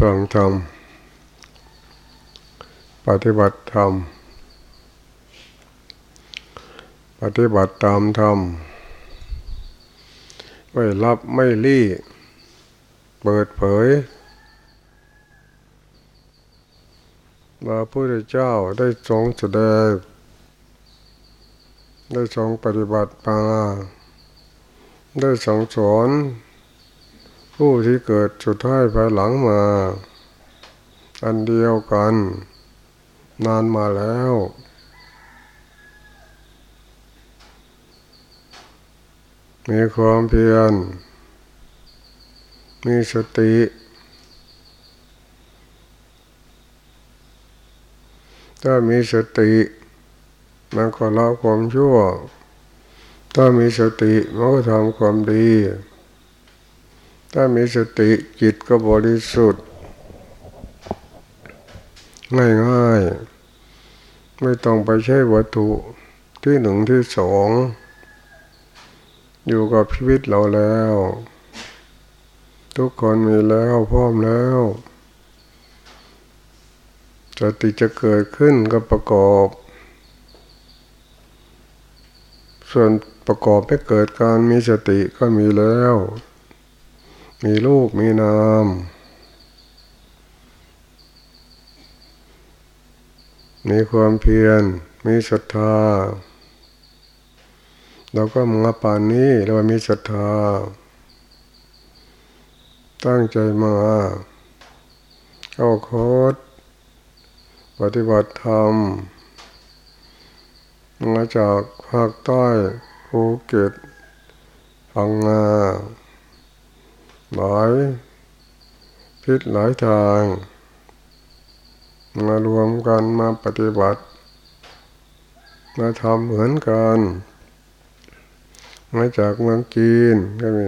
ฟังธรรมปฏิบัติธรรมปฏิบัติตามธรรมไม่รับไม่ลี้เปิดเผยว่าพระพุทธเจ้าได้ทรงแสดง ได้ทรงปฏิบัติมาได้ทรงสอน ผู้ที่เกิดสุดท้ายภายหลังมา อันเดียวกัน นานมาแล้ว มีความเพียร มีสติ ถ้ามีสติ มันก็ละความชั่ว ถ้ามีสติมันก็ทำความดี ถ้ามีสติจิตก็บริสุทธิ์ ง่ายง่ายไม่ต้องไปใช้วัตถุที่หนึ่งที่สอง อยู่กับชีวิตเราแล้ว ทุกคนมีแล้วพร้อมแล้วสติจะเกิดขึ้นก็ประกอบ ส่วนประกอบให้เกิดการมีสติก็มีแล้ว มีลูกมีนาม มีความเพียร มีศรัทธา เราก็มาป่านนี้เรามีศรัทธา ตั้งใจมาเข้าคดปฏิบัติธรรมมาจากภาคใต้ภูเก็ตพังงา หลายทิศหลายทาง มารวมกันมาปฏิบัติ มาทำเหมือนกัน มาจากเมืองจีนก็มี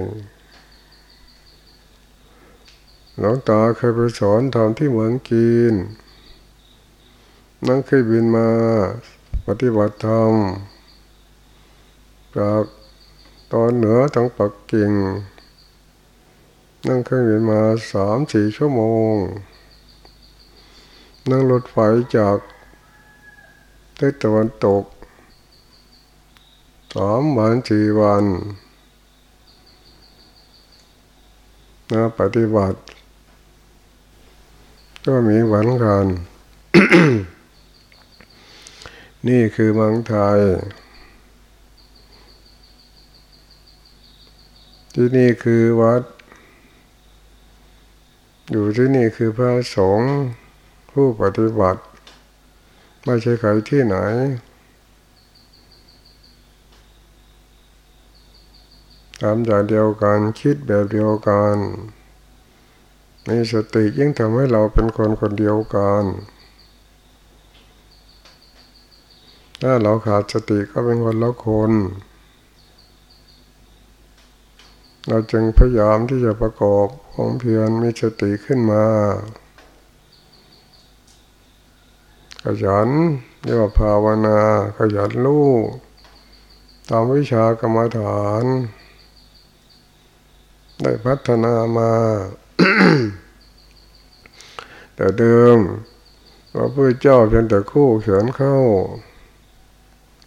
หลวงตาเคยไปสอนทำที่เมืองจีน นั่งเคยบินมาปฏิบัติธรรมจากตอนเหนือทั้งปักกิ่ง นั่งเครื่องบินมาสามสี่ชั่วโมง นั่งรถไฟจากทิศตะวันตกสามวันสี่วันนะปฏิบัติ ก็มีหวันกัน นี่คือเมืองไทย ที่นี่คือวัด อยู่ที่นี่คือพระสงฆ์ผู้ปฏิบัติ ไม่ใช่ใครที่ไหนทำอย่างเดียวกันคิดแบบเดียวกันมีสติยิ่งทำให้เราเป็นคนคนเดียวกัน ถ้าเราขาดสติก็เป็นคนละคน เราจึงพยายามที่จะประกอบความเพียรมีสติขึ้นมาขยันเรียกว่าภาวนาขยันรู้ตามวิชากรรมฐาน ได้พัฒนามา แต่เดิมพระพุทธเจ้าเพียงแต่คู่เขียนเข้า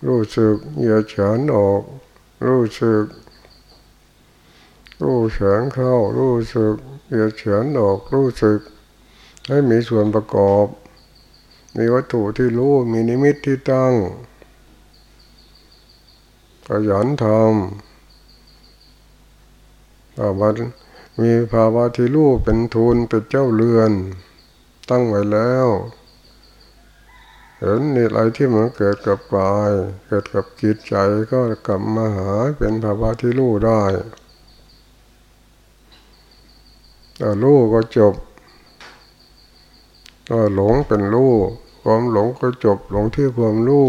รู้สึกเหยียดเฉินออก รู้สึก รู้เฉินเข้า รู้สึกเหยียดเฉินออกรู้สึก ให้มีส่วนประกอบ มีวัตถุที่รู้มีนิมิตที่ตั้งขยันทำภาวะมีภาวะที่รู้เป็นทุนเป็นเจ้าเรือน ตั้งไว้แล้วเห็นนี่อะไรที่มันเกิดกับกาย เกิดกับจิตใจก็กลับมาหาเป็นภาวะที่รู้ได้ ถ้ารู้ก็จบถ้าหลงเป็นรู้ความหลงก็จบหลงที่ความรู้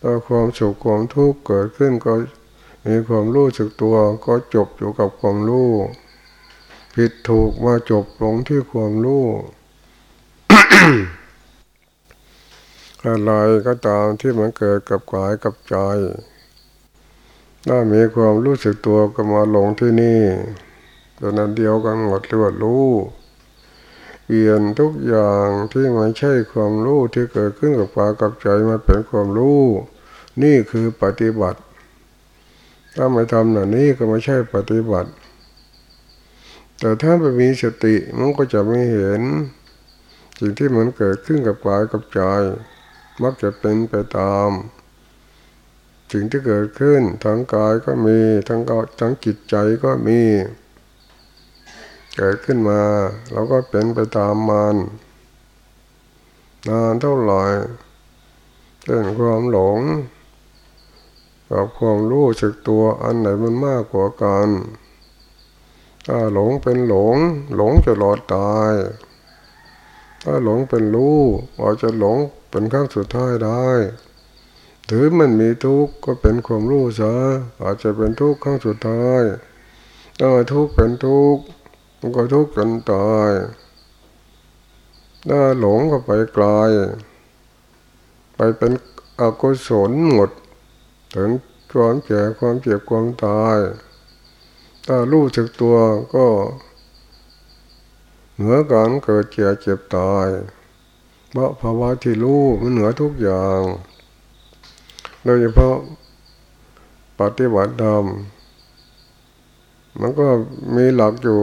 ถ้าความสุขความทุกข์เกิดขึ้นก็มีความรู้สึกตัวก็จบอยู่กับความรู้ผิดถูกมาจบลงที่ความรู้อะไรก็ตามที่มันเกิดกับกายกับใจ ถ้ามีความรู้สึกตัวก็มาลงที่นี่ ตัวนั้นเดียวกันหมดเรียกว่ารู้เปลี่ยนทุกอย่างที่ไม่ใช่ความรู้ที่เกิดขึ้นกับปากับใจมาเป็นความรู้ นี่คือปฏิบัติ ถ้าไม่ทำแบบนี้ก็ไม่ใช่ปฏิบัติ แต่ถ้าไม่มีสติมันก็จะไม่เห็น สิ่งที่มันเกิดขึ้นกับกายกับใจ มักจะเป็นไปตาม สิ่งที่เกิดขึ้นทั้งกายก็มีทั้งกทั้งจิตใจก็มี เกิดขึ้นมา เราก็เป็นไปตามมันนานเท่าไหร่เช่นความหลง กับความรู้สึกตัวอันไหนมันมากกว่ากันถ้าหลงเป็นหลง หลงจะหลอดตาย ถ้าหลงเป็นรู้อาจจะหลงเป็นครั้งสุดท้ายได้ถือมันมีทุกข์ก็เป็นความรู้ซะอาจจะเป็นทุกข์ครั้งสุดท้ายถ้าทุกข์เป็นทุกข์ มันก็ทุกข์จนตายถ้าหลงก็ไปไกลไปเป็นอกุศลหมด ถึงความแก่ความเจ็บความตาย ถ้ารู้จักตัวก็เหนือการเกิดเจ็บเจ็บตายเพราะภาวะที่รู้มันเหนือทุกอย่างโดยเฉพาะปฏิบัติธรรมมันก็มีหลักอยู่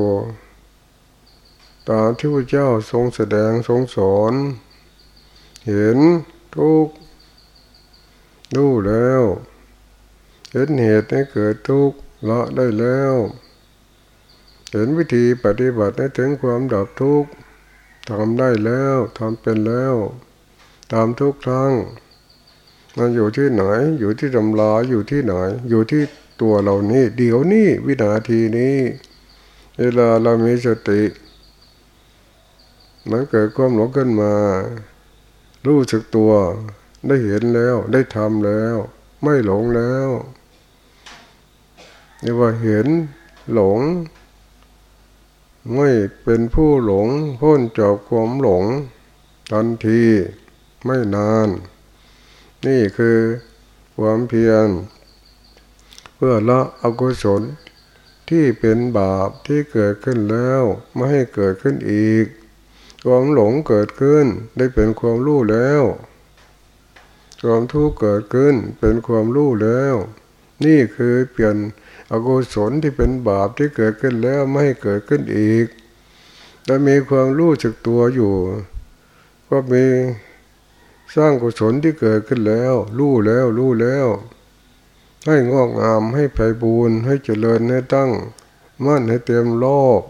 ตามที่พระเจ้าทรงแสดงทรงสอนเห็นทุกรู้แล้ว เห็นเหตุให้เกิดทุกข์ละได้แล้ว เห็นวิธีปฏิบัติให้ถึงความดับทุกข์ทำได้แล้วทำเป็นแล้วตามทุกครั้งมันอยู่ที่ไหน อยู่ที่ตำราอยู่ที่ไหน อยู่ที่ตัวเรานี่ เดี๋ยวนี้วินาทีนี้ เวลาเรามีสติ มันเกิดความหลงขึ้นมา รู้สึกตัว ได้เห็นแล้ว ได้ทำแล้ว ไม่หลงแล้วนี่ว่าเห็นหลง ไม่เป็นผู้หลง พ้นจากความหลง ทันทีไม่นาน นี่คือความเพียร เพื่อละอกุศลที่เป็นบาปที่เกิดขึ้นแล้ว ไม่ให้เกิดขึ้นอีก ความหลงเกิดขึ้นได้เป็นความรู้แล้ว ความทุกข์เกิดขึ้นเป็นความรู้แล้ว นี่คือเปลี่ยนอกุศลที่เป็นบาปที่เกิดขึ้นแล้วไม่ให้เกิดขึ้นอีกแต่มีความรู้จักตัวอยู่ ก็มีสร้างกุศลที่เกิดขึ้นแล้ว รู้แล้วรู้แล้ว ให้งอกงามให้ไผ่บูรให้เจริญให้ตั้ง มั่นให้เต็มโลก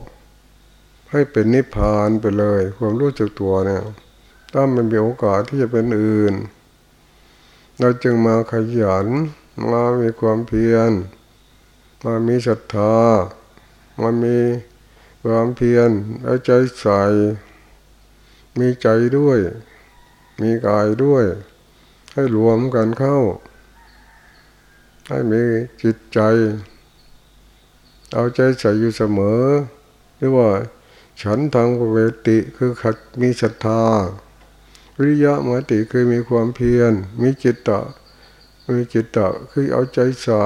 ให้เป็นนิพพานไปเลย ความรู้จักตัวเนี่ย ถ้ามันมีโอกาสที่จะเป็นอื่น เราจึงมาขยัน มามีความเพียร มามีศรัทธา มามีความเพียรเอาใจใส่ มีใจด้วย มีกายด้วย ให้รวมกันเข้า ให้มีจิตใจ เอาใจใส่อยู่เสมอ หรือว่า ฉันทางเวติคือขัดมีศรัทธา วิริยะมติคือมีความเพียร มีจิตตะ มีจิตตะคือเอาใจใส่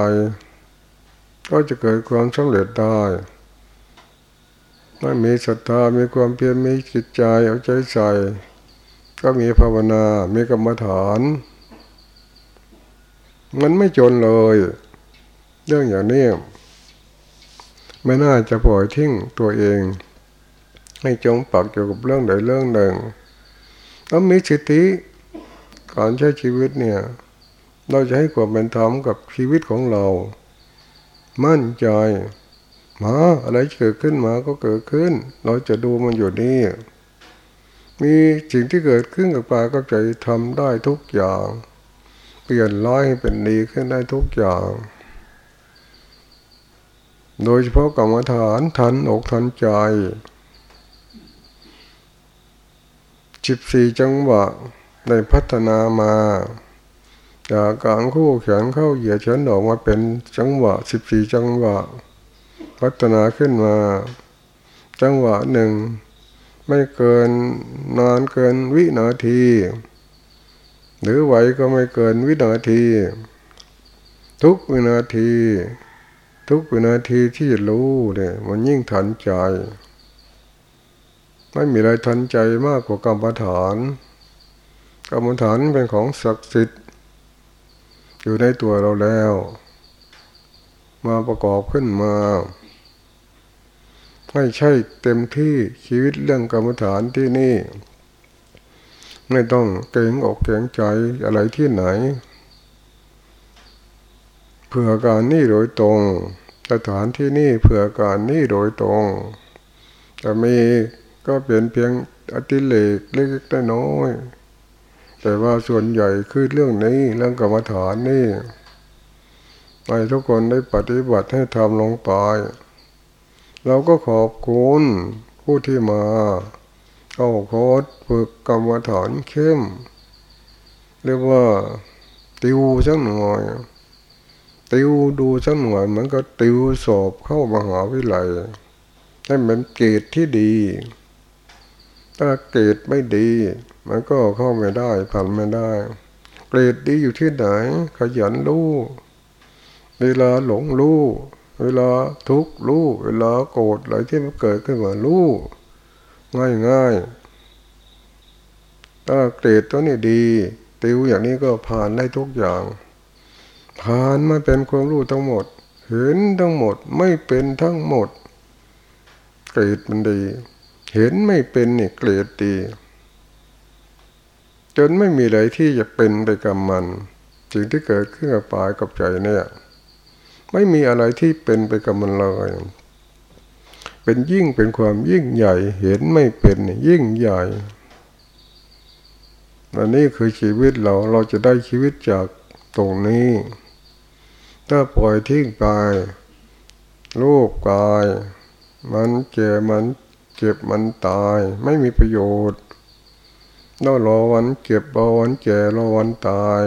ก็จะเกิดความสำเร็จได้ไม่มีศรัทธา มีความเพียร มีจิตใจเอาใจใส่ ก็มีภาวนา มีกรรมฐาน มันไม่จนเลย เรื่องอย่างนี้ ไม่น่าจะปล่อยทิ้งตัวเอง ให้จงปักอยู่กับเรื่องใดเรื่องหนึ่งแล้วมีสิทธิการใช้ชีวิตเนี่ย เราจะให้ความเป็นธรรมกับชีวิตของเรา มั่นใจมาอะไรเกิดขึ้นมาก็เกิดขึ้น เราจะดูมันอยู่นี่มีสิ่งที่เกิดขึ้นกับกายกับใจทำได้ทุกอย่าง เปลี่ยนร้ายให้เป็นดีขึ้นได้ทุกอย่าง โดยเฉพาะกรรมฐานทันอกทันใจ สิบสี่จังหวะได้พัฒนามาจากการคู่แขนเข้าเหยียดเฉินออกมาเป็นจังหวะสิบสี่จังหวะ พัฒนาขึ้นมา จังหวะหนึ่ง ไม่เกินนานเกินวินาที หรือไหวก็ไม่เกินวินาที ทุกวินาที ทุกวินาทีที่รู้เนี่ยมันยิ่งทันใจ ไม่มีอะไรทันใจมากกว่ากรรมฐาน กรรมฐานเป็นของศักดิ์สิทธิ์ อยู่ในตัวเราแล้ว มาประกอบขึ้นมาไม่ใช่เต็มที่ชีวิตเรื่องกรรมฐานที่นี่ ไม่ต้องเก่งอกเก่งใจอะไรที่ไหนเพื่อการนี่โดยตรงสถานที่นี่เพื่อการนี่โดยตรงแต่มี ก็เป็นเพียงอติเลกเล็กๆน้อยแต่ว่าส่วนใหญ่คือเรื่องนี้เรื่องกรรมฐานนี่ให้ทุกคนได้ปฏิบัติให้ทำลงไป เราก็ขอบคุณผู้ที่มาเข้าคอร์สฝึกกรรมฐานเข้ม เรียกว่า ติวสักหน่อย ติวดูสักหน่อยมันก็ติวสอบเข้ามหาวิทยาลัยให้มันเกรดที่ดี ถ้าเกรดไม่ดี มันก็เข้าไม่ได้ผ่านไม่ได้ เกรดดีอยู่ที่ไหน ขยันรู้เวลาหลงรู้เวลาทุกข์รู้เวลาโกรธอะไรที่มันเกิดขึ้นมารู้ง่ายง่ายถ้าเกรดตัวนี้ดี ติวอย่างนี้ก็ผ่านได้ทุกอย่าง ผ่านมาเป็นความรู้ทั้งหมด เห็นทั้งหมดไม่เป็นทั้งหมด เกรดมันดี เห็นไม่เป็นนี่เกรดดีจนไม่มีอะไรที่จะเป็นไปกับมัน สิ่งที่เกิดขึ้นกับปายกับใจเนี่ย ไม่มีอะไรที่เป็นไปกับมันเลยเป็นยิ่งเป็นความยิ่งใหญ่ เห็นไม่เป็นยิ่งใหญ่อันนี้คือชีวิตเราเราจะได้ชีวิตจากตรงนี้ ถ้าปล่อยทิ้งไปรูปกาย มันเจ็บมัน เจ็บมันตาย ไม่มีประโยชน์ต้องรอวันเก็บรอวันแก่รอวันตาย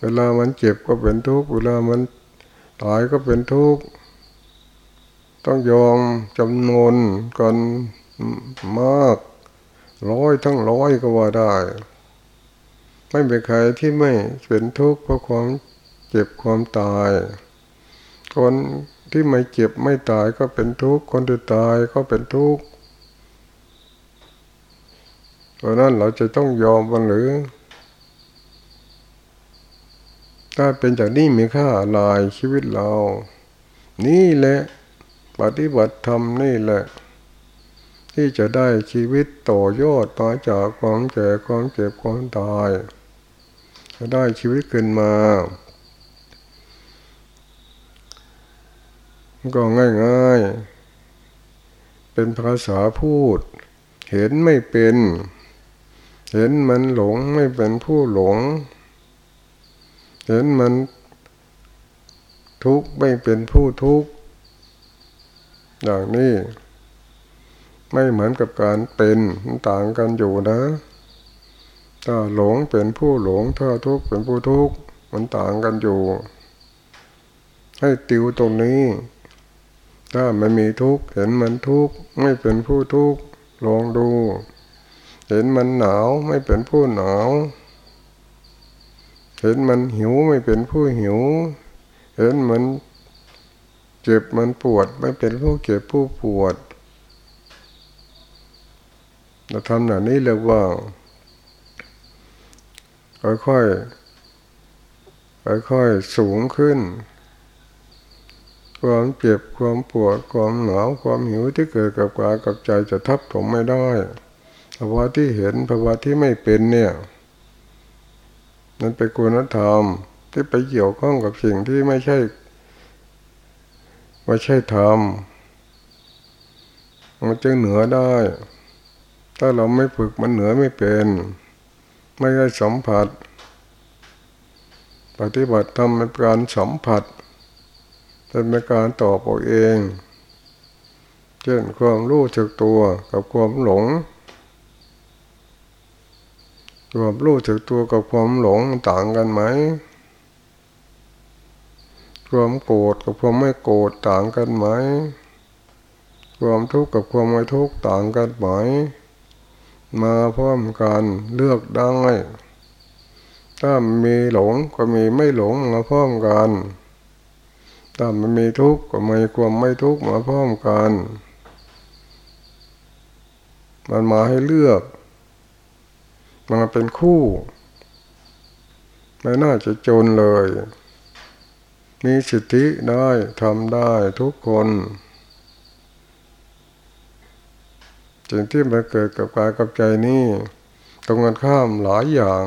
เวลามันเจ็บก็เป็นทุกข์เวลามันตายก็เป็นทุกข์ต้องยอมจำนวนกันมากร้อยทั้งร้อยก็ว่าได้ ไม่เป็นใครที่ไม่เป็นทุกข์เพราะความเจ็บความตาย คน ที่ไม่เจ็บไม่ตายก็เป็นทุกข์ คนที่ตายก็เป็นทุกข์เพราะนั้นเราจะต้องยอมมันหรือ ถ้าเป็นจากนี้มีค่าลายชีวิตเรา นี่แหละ ปฏิบัติธรรมนี่แหละ ที่จะได้ชีวิตต่อยอดต่อจากความแก่ความเจ็บความตายจะได้ชีวิตขึ้นมา ก็ง่ายๆ เป็นภาษาพูด เห็นไม่เป็น เห็นมันหลงไม่เป็นผู้หลง เห็นมันทุกข์ไม่เป็นผู้ทุกข์อย่างนี้ ไม่เหมือนกับการเป็นต่างกันอยู่นะ ถ้าหลงเป็นผู้หลง ถ้าทุกข์เป็นผู้ทุกข์มันต่างกันอยู่ ให้ติวตรงนี้ ถ้ามันมีทุกข์เห็นมันทุกข์ไม่เป็นผู้ทุกข์ลองดู เห็นมันหนาวไม่เป็นผู้หนาว เห็นมันหิวไม่เป็นผู้หิว เห็นมันเจ็บมันปวดไม่เป็นผู้เจ็บผู้ปวดเราทำแบบนี้เรียกว่าค่อยๆค่อยๆสูงขึ้น ความเจ็บความปวดความหนาวความหิวที่เกิดกับกายกับใจจะทับถมไม่ได้ภาวะที่เห็นภาวะที่ไม่เป็นเนี่ย นั่นเป็นคุณธรรมที่ไปเกี่ยวข้องกับสิ่งที่ไม่ใช่ไม่ใช่ธรรมมันจึงเหนือได้ ถ้าเราไม่ฝึกมันเหนือไม่เป็น ไม่ได้สัมผัส ปฏิบัติธรรมเป็นการสัมผัส เป็นการตอบเอาเองเช่นความรู้จักตัวกับความหลงความรู้จักตัวกับความหลงต่างกันไหม ความโกรธกับความไม่โกรธต่างกันไหม ความทุกข์กับความไม่ทุกข์ต่างกันไหม มาพร้อมกันเลือกได้ ถ้ามีหลงก็มีไม่หลงมาพร้อมกัน ถ้ามันมีทุกข์ก็มีความไม่ทุกข์มาพร้อมกัน มันมาให้เลือกมาเป็นคู่ ไม่น่าจะจนเลย มีสิทธิได้ทำได้ทุกคนสิ่งที่มาเกิดกับกายกับใจนี่ตรงกันข้ามหลายอย่าง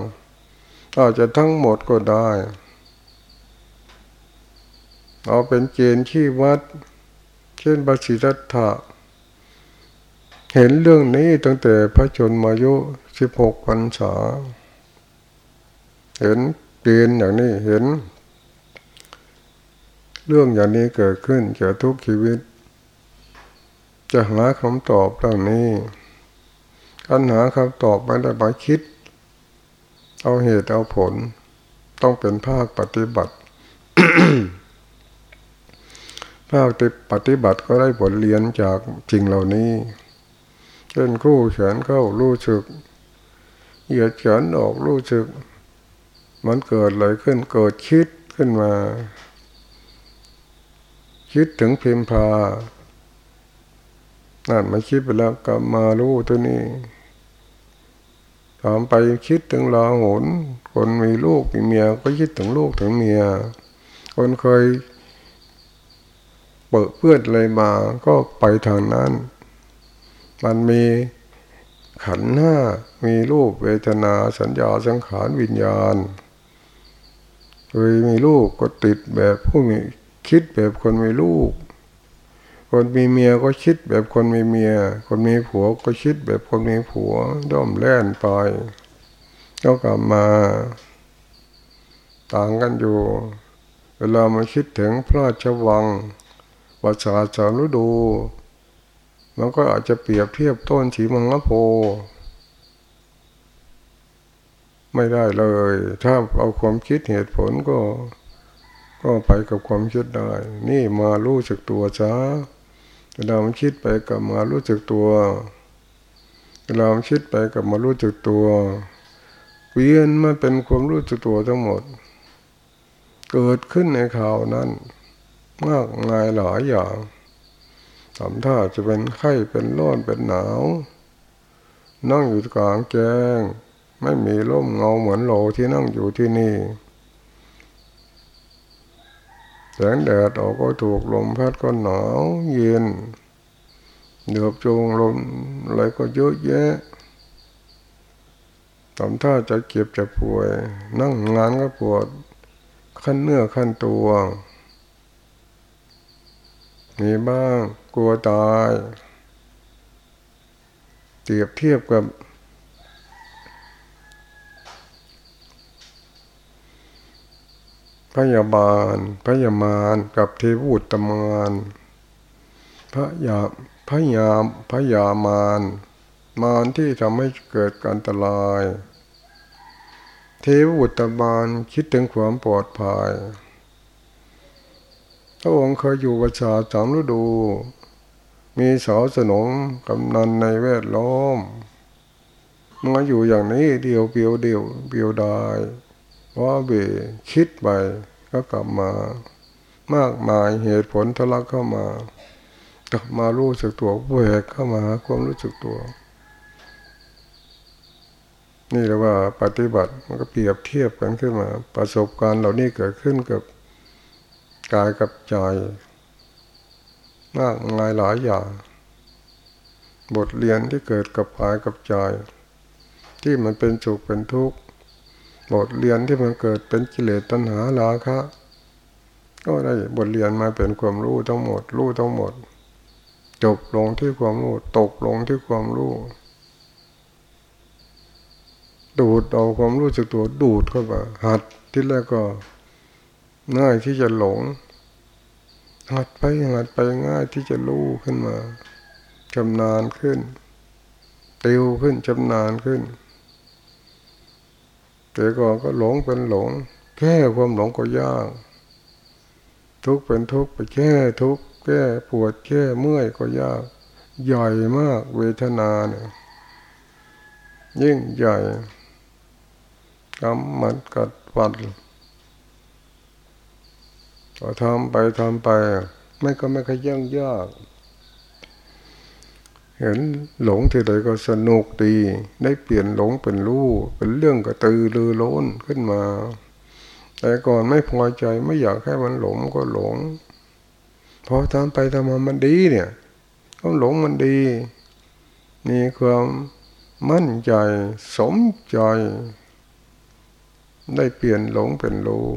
อาจจะทั้งหมดก็ได้ เอาเป็นเกณฑ์ที่วัด เช่นบาสิรัตถะเห็นเรื่องนี้ตั้งแต่พระชนมายุสิบหกพรรษา เห็นเกณฑ์อย่างนี้เห็น เรื่องอย่างนี้เกิดขึ้นเกี่ยทุกชีวิต จะหาคำตอบเรื่องนี้การหาคำตอบไม่ได้มาคิด เอาเหตุเอาผล ต้องเป็นภาคปฏิบัติ ภาคปฏิบัติก็ได้บทเรียนจากจริงเหล่านี้เช่นคู่แขนเข้ารู้สึกเหยียดแขนออกรู้สึก มันเกิดอะไรขึ้นเกิดคิดขึ้นมา คิดถึงพิมพานั่นมาคิดไปแล้วกลับมารู้ตัวนี้ถามไปคิดถึงลาหุนคนมีลูกมีเมียก็คิดถึงลูกถึงเมีย คนเคย เปิดเพื่อนอะไรมาก็ไปทางนั้น มันมีขันห้ามีรูปเวทนาสัญญาสังขารวิญญาณเคยมีลูกก็ติดแบบผู้มีคิดแบบคนมีลูก คนมีเมียก็คิดแบบคนมีเมีย คนมีผัวก็คิดแบบคนมีผัวย่อมแล่นไปก็กลับมาต่างกันอยู่ เวลามาคิดถึงพระราชวัง วัชาจารุดูมันก็อาจจะเปรียบเทียบต้นฉีมังงะโพ ไม่ได้เลย ถ้าเอาความคิดเหตุผลก็ ก็ไปกับความคิดได้ นี่มารู้จักตัวจ้าเวลามันคิดไปกับมารู้จักตัวเวลามันคิดไปกับมารู้จักตัวเปลี่ยนมาเป็นความรู้จักตัวทั้งหมด เกิดขึ้นในข่าวนั้น มากมายหลายอย่างทำท่าจะเป็นไข้เป็นร้อนเป็นหนาว นั่งอยู่กลางแจ้ง ไม่มีร่มเงาเหมือนโลที่นั่งอยู่ที่นี่แสงแดดออกก็ถูกลมพัดก็หนาวเย็นเหนือบจงลมอะไรก็เยอะแยะทำท่าจะเก็บจะป่วย นั่งงานก็ปวดขั้นเนื้อขั้นตัว มีบ้างกลัวตายเทียบเทียบกับ พยาบาล พยามารกับเทวุตมานพระยาพยามพยามาร มารที่ทำให้เกิดการตราย เทวุตมานคิดถึงความปลอดภัย พระองค์เคยอยู่ประชาสามฤดู มีสาวสนมกำนันในแวดล้อมมาอยู่อย่างนี้เดียวเปียวเดียวเปียวได้ว่าเบคิดไปก็กลับมา มากมายเหตุผลทะลักเข้ามากลับมารู้สึกตัวแหวกเข้ามาความรู้สึกตัว นี่เรียกว่าปฏิบัติมันก็เปรียบเทียบกันขึ้นมา ประสบการณ์เหล่านี้เกิดขึ้นกับ กายกับใจมากมายหลายอย่าง บทเรียนที่เกิดกับกายกับใจ ที่มันเป็นสุขเป็นทุกข์บทเรียนที่มันเกิดเป็นกิเลสตัณหาราคะก็ได้บทเรียนมาเป็นความรู้ทั้งหมด รู้ทั้งหมด จบลงที่ความรู้ ตกลงที่ความรู้ ดูดเอาความรู้จากตัวดูดเข้าไปหัดที่แรกก็ ง่ายที่จะหลงหัดไปหัดไปง่ายที่จะรู้ขึ้นมาชำนาญขึ้น ติวขึ้นชำนาญขึ้น แต่ก่อนก็หลงเป็นหลง แก้ความหลงก็ยาก ทุกเป็นทุกไปแก้ทุกแก้ปวดแก้เมื่อยก็ยาก ใหญ่มากเวทนาเนี่ยยิ่งใหญ่กำมัดกัดฟัน ก็ทำไปทำไป ไม่ก็ไม่ค่อยย่งยาก เห็นหลงที่ใดก็สนุกดี ได้เปลี่ยนหลงเป็นรู้เป็นเรื่องกระตือรือร้นขึ้นมา แต่ก่อนไม่พอใจไม่อยากให้มันหลงก็หลงพอทำไปทำมามันดีเนี่ยก็หลงมันดีมีความมั่นใจ สมใจ ได้เปลี่ยนหลงเป็นรู้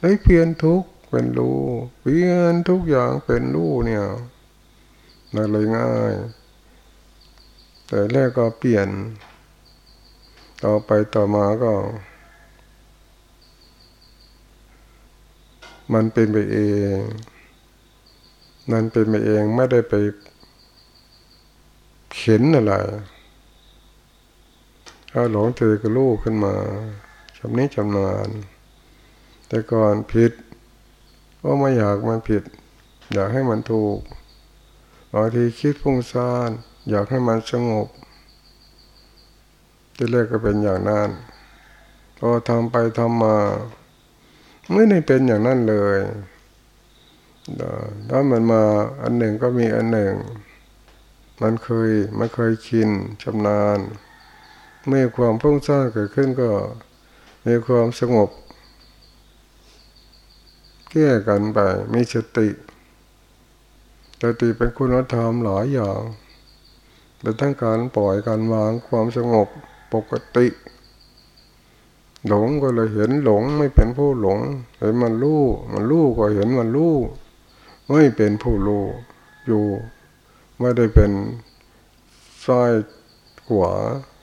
ได้เปลี่ยนทุกเป็นรู้เปลี่ยนทุกอย่างเป็นรู้เนี่ยนั่นเลยง่าย แต่แรกก็เปลี่ยน ต่อไปต่อมาก็ มันเป็นไปเองมันเป็นไปเองไม่ได้ไปเข็นอะไรถ้าหลงเจอก็ลูกขึ้นมาชำนี้ชำนาญ แต่ก่อนผิดก็ไม่อยากมันผิด อยากให้มันถูกบางทีคิดฟุ้งซ่านอยากให้มันสงบที่แรกก็เป็นอย่างนั้นพอทำไปทำมาไม่ได้เป็นอย่างนั้นเลยถ้ามันมาอันหนึ่งก็มีอันหนึ่ง มันเคยมันเคยชินชำนาญ เมื่อความพุ่งสร้างเกิดขึ้นก็มีความสงบ แก้กันไปมีสติสติเป็นคุณธรรมหลายอย่างเป็นทั้งการปล่อยการวางความสงบปกติ หลงก็เลยเห็นหลงไม่เป็นผู้หลง เห็นมันรู้มันรู้ก็เห็นมันรู้ไม่เป็นผู้รู้อยู่ ไม่ได้เป็นซ้ายขวา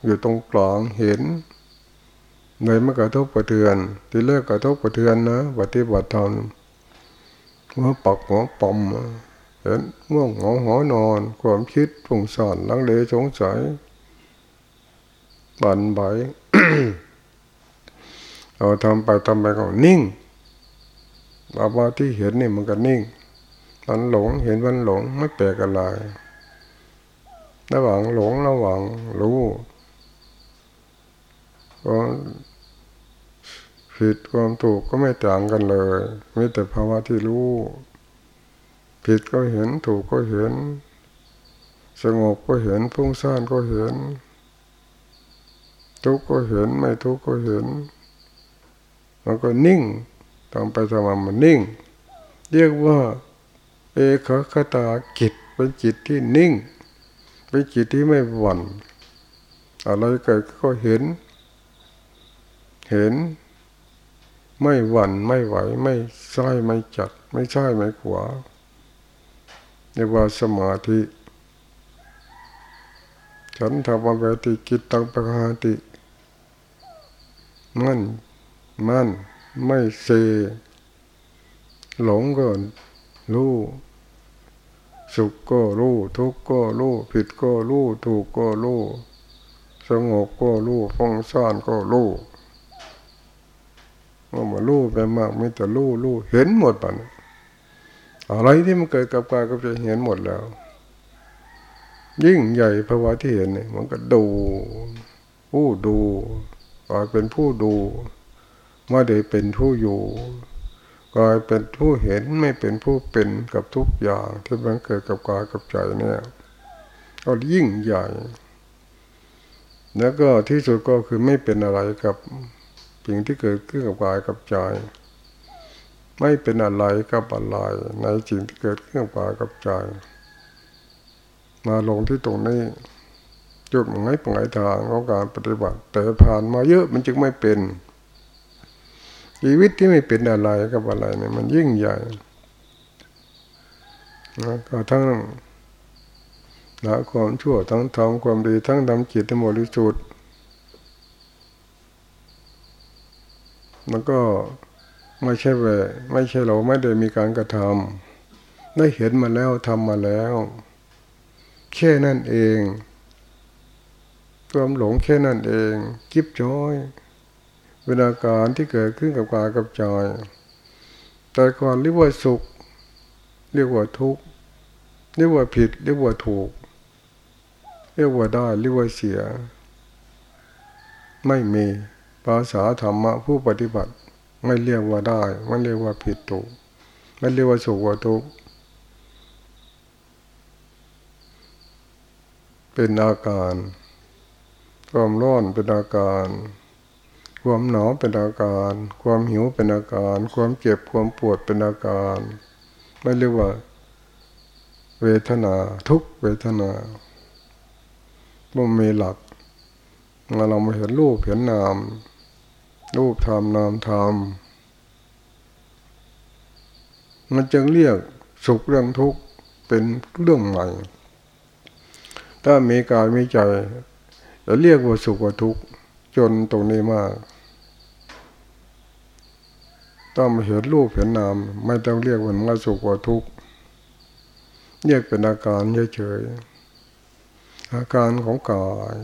อยู่ตรงกลางเห็นเลยไม่กระทบกระเทือน ที่เลิกกระทบกระเทือนนะปฏิบัติธรรม หัวปักหัวปอมเห็นง่วงหงาหอนอน ความคิดฝุ่งซ่านลังเลสงสัยบันไหวเราทำไปทำไปก็นิ่งบาบาที่เห็นนี่มันก็นิ่ง มันหลงเห็นมันหลงไม่แปลกอะไรระหว่างหลงระหว่างรู้ ผิดความถูกก็ไม่ต่างกันเลยมีแต่ภาวะที่รู้ ผิดก็เห็นถูกก็เห็น สงบก็เห็นพุ่งซ่านก็เห็น ทุกข์ก็เห็นไม่ทุกข์ก็เห็นมันก็นิ่งทำไปทำมามันนิ่ง เรียกว่า เอกคตาจิตเป็นจิตที่นิ่ง เป็นจิตที่ไม่หวั่นอะไรเกิดก็เห็น เห็น ไม่หวั่นไม่ไหว ไม่ใช่ไม่จัด ไม่ใช่ไม่ขวาเรียกว่าสมาธิ ฉันทำมาเวติกิตตังปะหาติ มั่น มั่น ไม่เซ หลงก็รู้ สุขก็รู้ ทุกข์ก็รู้ ผิดก็รู้ ถูกก็รู้ สงบก็รู้ฟงซ่านก็รู้ ว่ามารู้ไปมากไม่แต่รู้รู้เห็นหมดปันอะไรที่มันเกิดกับกายก็จะเห็นหมดแล้ว ยิ่งใหญ่ภาวะที่เห็นเนี่ยมันก็ดู ผู้ดูกลายเป็นผู้ดูไม่ได้เป็นผู้อยู่กลายเป็นผู้เห็นไม่เป็นผู้เป็นกับทุกอย่างที่มันเกิดกับกายกับใจเนี่ยก็ยิ่งใหญ่ แล้วก็ที่สุดก็คือไม่เป็นอะไรกับ สิ่งที่เกิดขึ้นกับกายกับใจ ไม่เป็นอะไรกับอะไรในสิ่งที่เกิดขึ้นกับกายกับใจ มาลงที่ตรงนี้จุดหมายปลายทางของการปฏิบัติ แต่ผ่านมาเยอะมันจึงไม่เป็นชีวิตที่ไม่เป็นอะไรกับอะไรเนี่ยมันยิ่งใหญ่นะก็ทั้งละความชั่วทั้งทำความดีทั้งทำจิตให้บริสุทธิ์ มันก็ไม่ใช่แวไม่ใช่เราไม่ได้มีการกระทำได้เห็นมาแล้วทำมาแล้วแค่นั่นเองความหลงแค่นั่นเองกิบจ้อยเวลาการที่เกิดขึ้นกับกายกับใจแต่ก่อนเรียกว่าสุข เรียกว่าทุกข์เรียกว่าผิด เรียกว่าถูก เรียกว่าได้เรียกว่าเสีย ไม่มี ภาษาธรรมะผู้ปฏิบัติ ไม่เรียกว่าได้ไม่เรียกว่าผิดถูกไม่เรียกว่าสุขว่าทุกข์เป็นอาการความร้อนเป็นอาการ ความหนาวเป็นอาการ ความหิวเป็นอาการ ความเจ็บความปวดเป็นอาการ ไม่เรียกว่า เวทนาทุกเวทนาบ่มีหลักเราไมาเห็นรูปเห็นนาม รูปธรรมนามธรรมมันจึงเรียกสุขเรื่องทุกข์เป็นเรื่องใหม่ ถ้ามีกายมีใจจะเรียกว่าสุขว่าทุกข์จนตรงนี้มากต้องมาเห็นรูปเห็นนามไม่ต้องเรียกว่าว่าสุขว่าทุกข์เรียกเป็นอาการเฉยๆอาการของกาย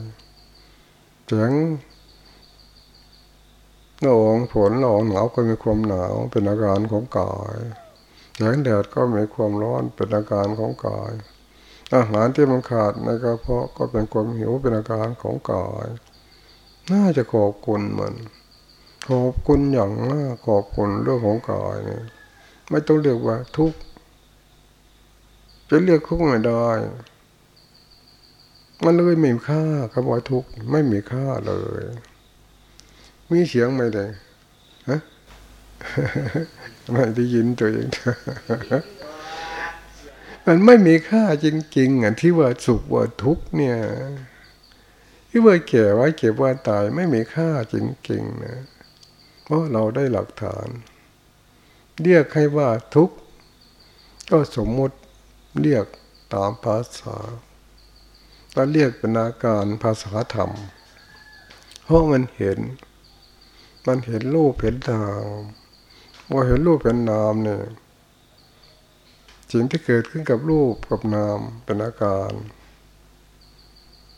เสียง หนองฝนหนองหนาวก็มีความหนาวเป็นอาการของกายแสงแดดก็มีความร้อนเป็นอาการของกาย อาหารที่มันขาดในกระเพาะก็เป็นความหิวเป็นอาการของกาย น่าจะขอบคุณมันขอบคุณอย่างมากขอบคุณเรื่องของกายนี่ไม่ต้องเรียกว่าทุกข์จะเรียกทุกข์ไม่ได้ มันเลยไม่มีค่าคำว่าทุกข์ไม่มีค่าเลย มีเสียงไหมเด้ฮะไม่ได้ยินตัวเองมันไม่มีค่าจริงๆอะที่ว่าสุขว่าทุกข์เนี่ย ที่ว่าแก่ไว้เก็บว่าตายไม่มีค่าจริงๆนะเพราะเราได้หลักฐาน เรียกให้ว่าทุกข์ก็สมมติเรียกตามภาษาแ้าเรียกเป็นอาการภาษาธรรม เพราะมันเห็น มันเห็นรูปเห็นนามพอเห็นรูปเป็นนามเนี่ยสิ่งที่เกิดขึ้นกับรูปกับนามเป็นอาการ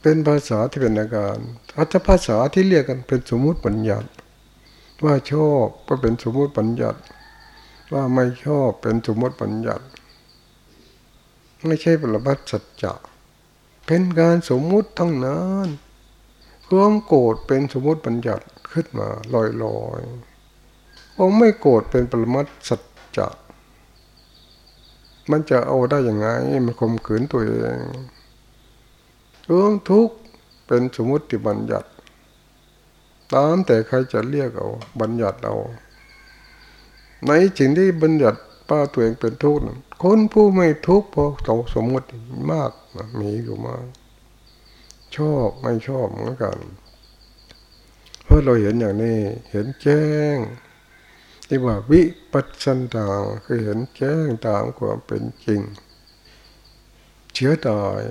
เป็นภาษาที่เป็นอาการอัตภาษาที่เรียกกันเป็นสมมุติปัญญัติ ว่าชอบก็เป็นสมมุติปัญญัติ ว่าไม่ชอบเป็นสมมติปัญญัติ ไม่ใช่ปรมัตสัจจะเป็นการสมมุติทั้งนั้นความโกรธเป็นสมมติปัญญัติ ขึ้นมาลอยๆผมไม่โกรธเป็นปรมัตสัจจะมันจะเอาได้ยังไง มันข่มขืนตัวเองเรื่องทุกข์เป็นสมมติบัญญัติ ตามแต่ใครจะเรียกเอา บัญญัติเอา ในสิ่งที่บัญญัติป้าตัวเองเป็นทุกข์คนผู้ไม่ทุกข์พอเราสมมติมากมีอยู่มากชอบไม่ชอบเหมือนกัน ราะเราเห็นอย่างนี้ เห็นแจ้ง ที่ว่าวิปัสสนาคือเห็นแจ้งตามความเป็นจริง เชื้อดาย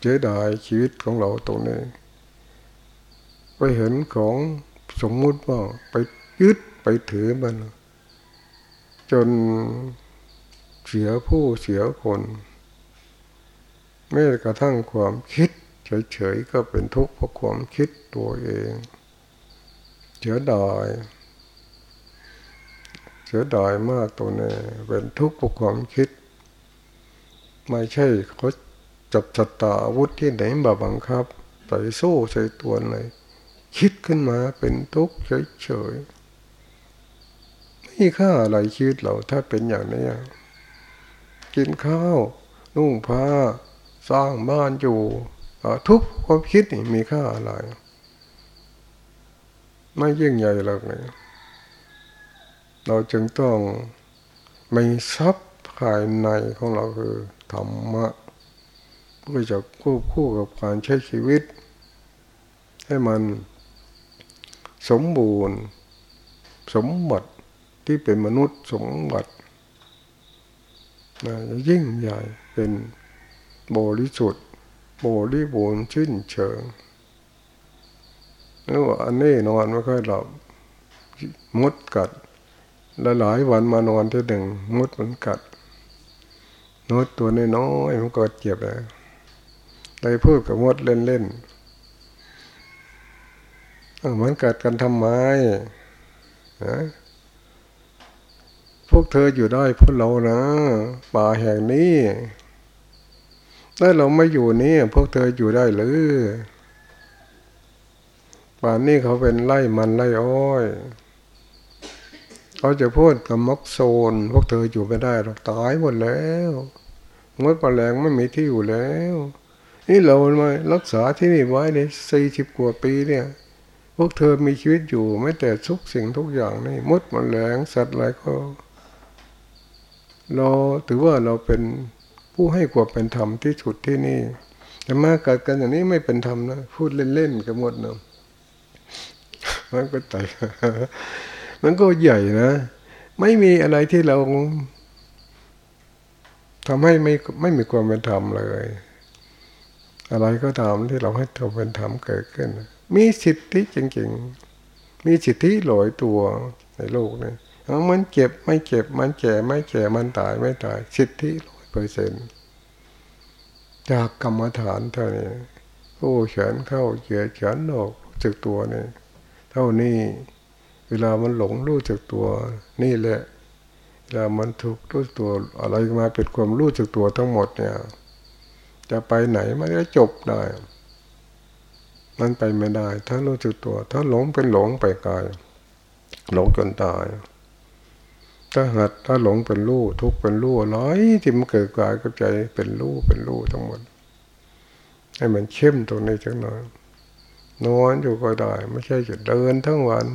เชื้อดายชีวิตของเราตรงนี้ไปเห็นของสมมุติว่าไปยึดไปถือมัน จนเสียผู้เสียคนแม้กระทั่งความคิดเฉยๆก็เป็นทุกข์เพราะความคิดตัวเอง สียดายเสียดายมากตัวนี้เป็นทุกข์เพราะความคิด ไม่ใช่เขาจับจัตตาอาวุธที่ไหนมาบังคับใส่โซ่ใส่ตัวเลย คิดขึ้นมาเป็นทุกข์เฉยๆไม่ค่าอะไรชีวิตเราถ้าเป็นอย่างนี้กินข้าวนุ่งผ้า สร้างบ้านอยู่ทุกความคิดนี่มีค่าอะไร ไม่ยิ่งใหญ่หรอกเลยเราจึงต้องมีทรัพย์ภายในของเราคือธรรมะเพื่อจะควบคู่กับการใช้ชีวิต ให้มันสมบูรณ์ สมบัติที่เป็นมนุษย์สมบัตินะยิ่งใหญ่เป็นบริสุทธิ์บริบูรณ์ชิ้นเชิง นึกว่าอันนี้นอนไม่ค่อยหลับมุดกัดลหลายวันมานอนที่หนึ่งมุดมันกัดนดตัวน้อยๆมันก็เจ็บเลยเลยพูดกับมดเล่นๆมันกัดกันทำไมนะพวกเธออยู่ได้พวกเรานะ ป่าแห่งนี้ถ้าเราไม่อยู่นี่พวกเธออยู่ได้หรือ ป่านนี้เขาเป็นไร่มันไร่อ้อยเขาจะพูดกับมกโซน พวกเธออยู่ไม่ได้หรอกตายหมดแล้วงดแมลงไม่มีที่อยู่แล้ว นี่เรามารักษาที่นี่ไว้ในสี่สิบกว่าปีเนี่ย พวกเธอมีชีวิตอยู่ไม่แต่ทุกสิ่งทุกอย่างนี่มดมแมลงสัตว์อะไรก็เราถือว่าเราเป็นผู้ให้ความเป็นธรรมที่สุดที่นี่ แต่มากัดกันอย่างนี้ไม่เป็นธรรมนะ พูดเล่นๆกันหมดเนาะ มันก็ไต่มันก็ใหญ่นะ ไม่มีอะไรที่เราทำให้ไม่ไม่มีความเป็นธรรมเลย อะไรก็ตามที่เราให้ตัวเป็นธรรมเกิดขึ้น มีสิทธิจริง ๆ มีสิทธิลอยตัวในโลกนี้มันเจ็บไม่เจ็บมันแก่ไม่แก่มันตายไม่ตาย สิทธิร้อยเปอร์เซ็นต์จากกรรมฐานเท่านี้โอ้เฉินเข้าเหยียเฉินออกรู้จักตัวนี่ ท่านี้ เวลามันหลงรู้จักตัว นี่แหละ เวลามันถูกรู้ตัวอะไรมาเป็นความรู้จักตัวทั้งหมดเนี่ย จะไปไหนมันก็จบได้มันไปไม่ได้ ถ้ารู้จักตัว ถ้าหลงเป็นหลงไปกาย หลงจนตาย ถ้าหัดถ้าหลงเป็นรู้ทุกเป็นรู้ร้อยที่มันเกิดกายกับใจเป็นรู้เป็นรู้ทั้งหมด ให้มันเข้มตรงนี้จังหน่อย นอนอยู่ก็ได้ ไม่ใช่จะเดินทั้งวัน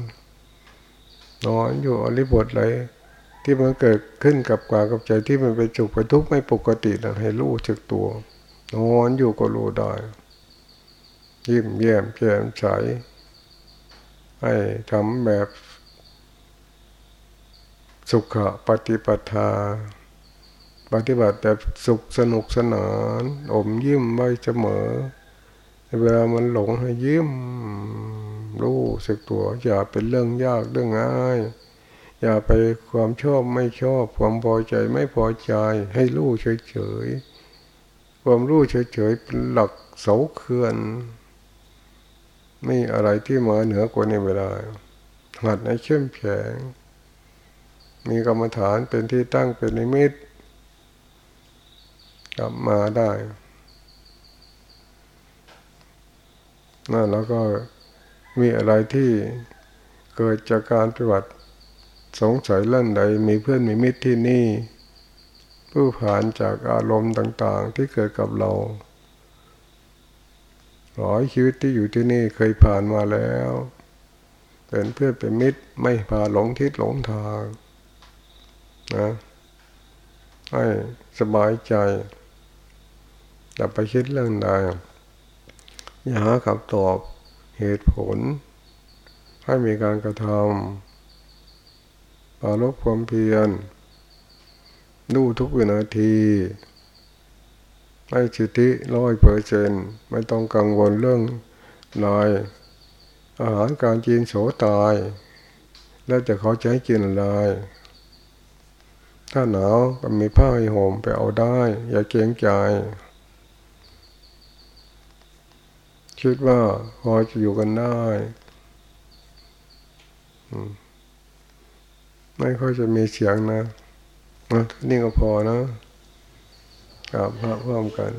นอนอยู่อริบทเลยที่มันเกิดขึ้นกับกากับใจที่มันไปจุกไปทุกข์ไม่ปกตินะให้รู้จึกตัวนอนอยู่ก็รู้ได้ ยิ้มแย้มแจ่มใสให้ทำแบบสุขปฏิปทา ปฏิบัติแบบสุขสนุกสนาน อมยิ้มไว้เสมอ เวลามันหลงให้ยิ้มรู้สึกตัว อย่าเป็นเรื่องยากเรื่องง่าย อย่าไปความชอบไม่ชอบ ความพอใจไม่พอใจ ให้รู้เฉยๆความรู้เฉยๆเป็นหลักเสาเขื่อนไม่อะไรที่มาเหนือกว่านี้ไม่ได้หัดให้เข้มแข็งมีกรรมฐานเป็นที่ตั้งเป็นนิมิตกลับมาได้ นั่นแล้วก็มีอะไรที่เกิดจากการปฏิบัติสงสัยเล่นใดมีเพื่อนมีมิตรที่นี่ ผู้ผ่านจากอารมณ์ต่างๆ ที่เกิดกับเราหลายชีวิตที่อยู่ที่นี่เคยผ่านมาแล้วเป็นเพื่อนเป็นมิตรไม่พาหลงทิศหลงทางนะให้สบายใจอย่าไปคิดเรื่องใด อย่าหาคำตอบเหตุผล ให้มีการกระทำปาลบความเพียรดูทุกวินาทีให้สิทธิร้อยเปอร์เซนไม่ต้องกังวลเรื่องลายอาหารการกินโสตาย แล้วจะเขาให้กินอะไร ถ้าหนาวก็มีผ้าห่มไปเอาได้ อย่าเกรงใจ คิดว่าพอจะอยู่กันได้ไม่ค่อยจะมีเสียงนะนี่ก็พอนะกราบพระพร้อมกัน